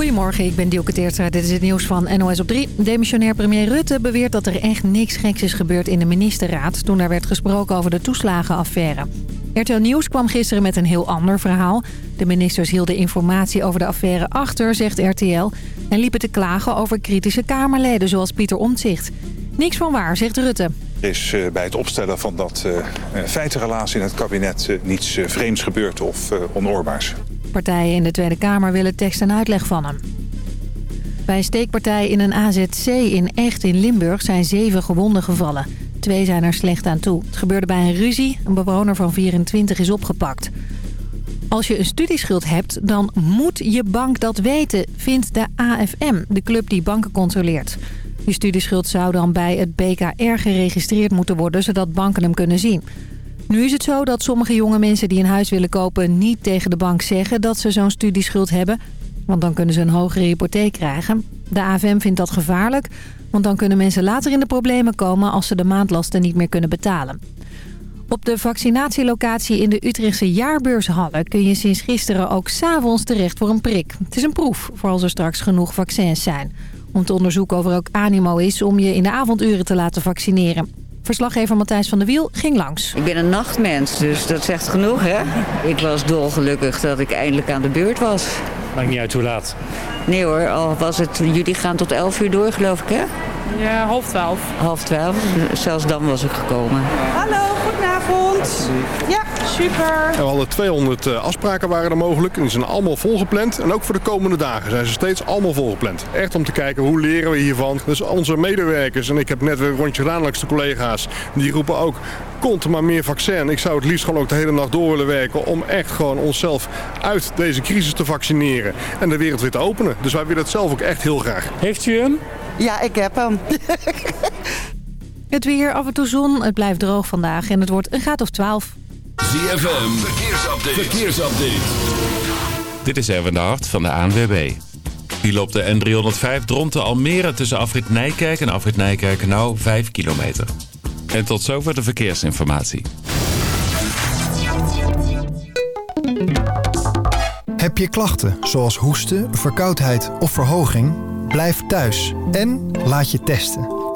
Goedemorgen, ik ben Dielke Teertstra. Dit is het nieuws van NOS op 3. Demissionair premier Rutte beweert dat er echt niks geks is gebeurd in de ministerraad... toen daar werd gesproken over de toeslagenaffaire. RTL Nieuws kwam gisteren met een heel ander verhaal. De ministers hielden informatie over de affaire achter, zegt RTL... en liepen te klagen over kritische Kamerleden, zoals Pieter Omtzigt. Niks van waar, zegt Rutte. Er is eh, bij het opstellen van dat uh, feitenrelatie in het kabinet niets vreemds gebeurd of onoorbaars. Partijen in de Tweede Kamer willen tekst en uitleg van hem. Bij een steekpartij in een AZC in Echt in Limburg zijn zeven gewonden gevallen. Twee zijn er slecht aan toe. Het gebeurde bij een ruzie. Een bewoner van 24 is opgepakt. Als je een studieschuld hebt, dan moet je bank dat weten, vindt de AFM, de club die banken controleert. Die studieschuld zou dan bij het BKR geregistreerd moeten worden, zodat banken hem kunnen zien. Nu is het zo dat sommige jonge mensen die een huis willen kopen... niet tegen de bank zeggen dat ze zo'n studieschuld hebben. Want dan kunnen ze een hogere hypotheek krijgen. De AFM vindt dat gevaarlijk. Want dan kunnen mensen later in de problemen komen... als ze de maandlasten niet meer kunnen betalen. Op de vaccinatielocatie in de Utrechtse jaarbeurshallen... kun je sinds gisteren ook s'avonds terecht voor een prik. Het is een proef voor als er straks genoeg vaccins zijn. Om te onderzoeken of er ook animo is om je in de avonduren te laten vaccineren. Verslaggever Matthijs van der Wiel ging langs. Ik ben een nachtmens, dus dat zegt genoeg, hè? Ik was dolgelukkig dat ik eindelijk aan de beurt was. Maakt niet uit hoe laat. Nee hoor, al was het, jullie gaan tot 11 uur door, geloof ik, hè? Ja, half twaalf. Half twaalf, zelfs dan was ik gekomen. Hallo, goedenavond. Ja, super. We hadden 200 eh, afspraken waren er mogelijk en die zijn allemaal volgepland. En ook voor de komende dagen zijn ze steeds allemaal volgepland. Echt om te kijken hoe leren we hiervan. Dus onze medewerkers, en ik heb net weer een rondje gedaan langs de collega's, die roepen ook komt maar meer vaccin. Ik zou het liefst gewoon ook de hele nacht door willen werken om echt gewoon onszelf uit deze crisis te vaccineren en de wereld weer te openen. Dus wij willen het zelf ook echt heel graag. Heeft u hem? Ja, ik heb hem. het weer, af en toe zon, het blijft droog vandaag en het wordt een graad of 12. ZFM, verkeersupdate. verkeersupdate. Dit is Erwin de Hart van de ANWB. Die loopt de N305 Dronten Almere tussen afrit Nijkerk en afrit Nijkerk nou 5 kilometer. En tot zover de verkeersinformatie. Heb je klachten zoals hoesten, verkoudheid of verhoging? Blijf thuis en laat je testen.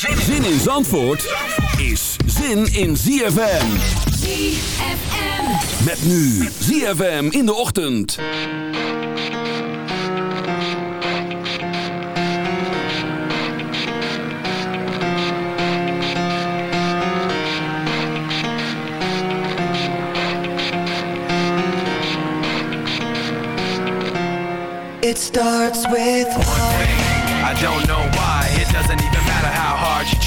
Zin in Zandvoort is zin in ZFM. ZFM. Met nu ZFM in de ochtend. It starts with one thing. I don't know why. It doesn't even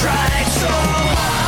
tried so hard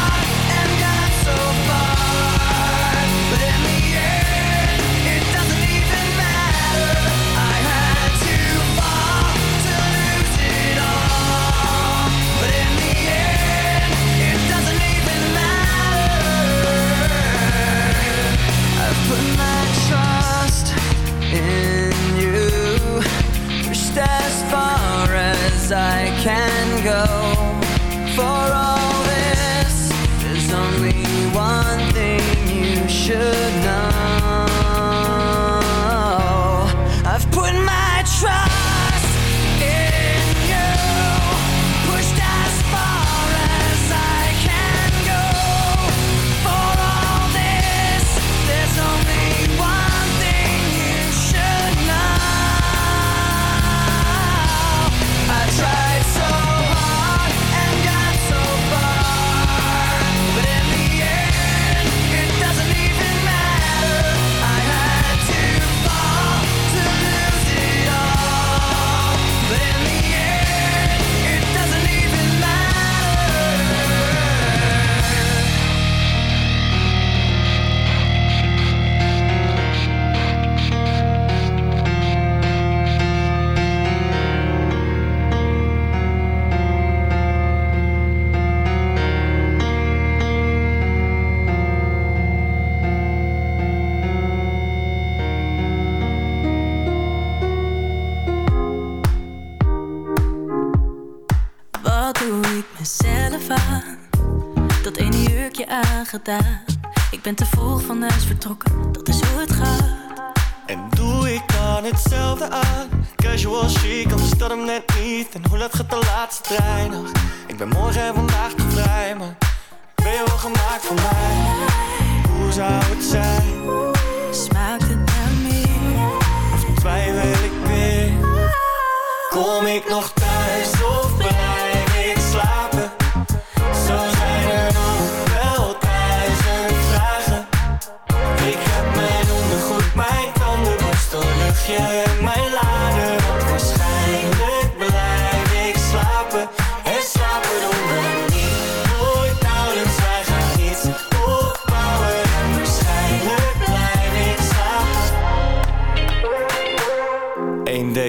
ik nog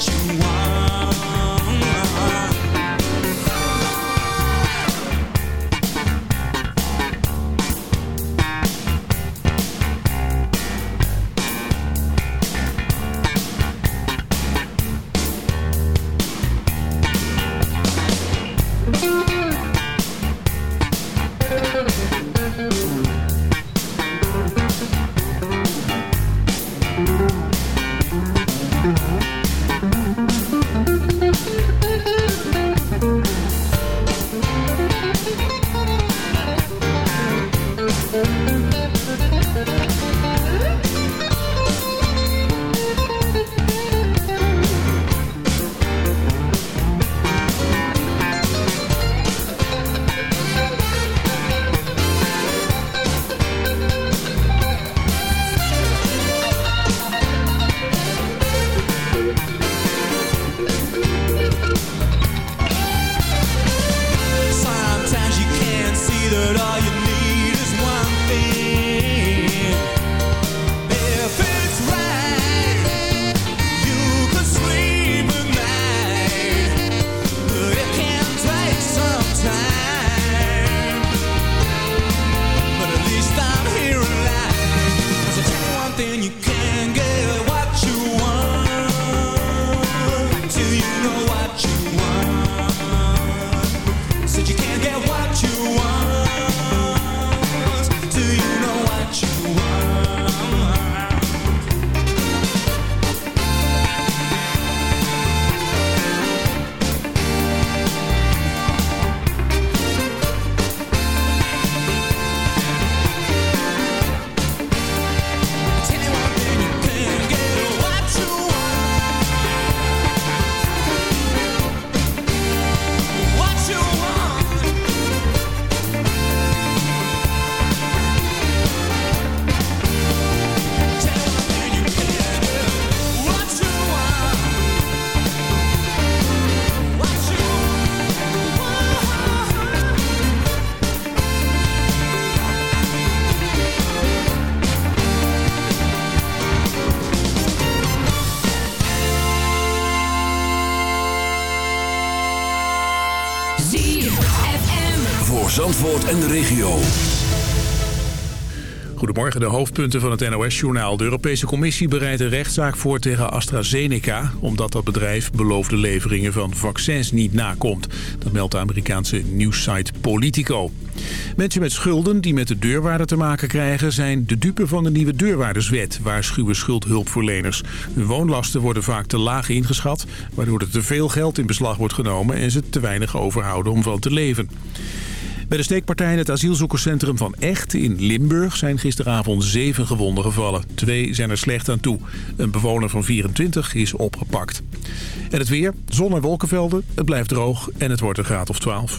What you want? Goedemorgen, de hoofdpunten van het NOS-journaal. De Europese Commissie bereidt een rechtszaak voor tegen AstraZeneca... omdat dat bedrijf beloofde leveringen van vaccins niet nakomt. Dat meldt de Amerikaanse nieuwssite Politico. Mensen met schulden die met de deurwaarder te maken krijgen... zijn de dupe van de nieuwe deurwaarderswet, waarschuwen schuldhulpverleners. Hun woonlasten worden vaak te laag ingeschat... waardoor er te veel geld in beslag wordt genomen... en ze te weinig overhouden om van te leven. Bij de steekpartij in het asielzoekerscentrum van Echt in Limburg zijn gisteravond zeven gewonden gevallen. Twee zijn er slecht aan toe. Een bewoner van 24 is opgepakt. En het weer, zon en wolkenvelden, het blijft droog en het wordt een graad of 12.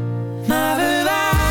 Maar we waren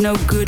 no good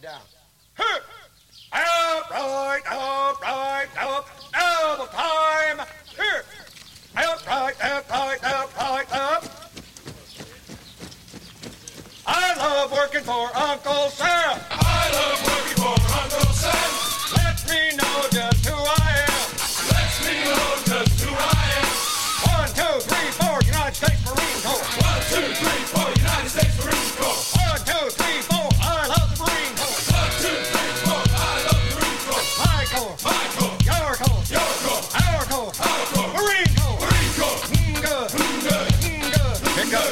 upside down. Huh. Up, right, up, right, up, double time. Here. Up, right, up, right, up, right, up. I love working for Uncle Sam. I love working for Uncle Sam. Let me know just who I am. Let me know just who I am. One, two, three, four, United States Marine Corps. One, two, three, four, United States Marine Corps. One, two, three, four, I love the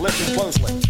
listen closely.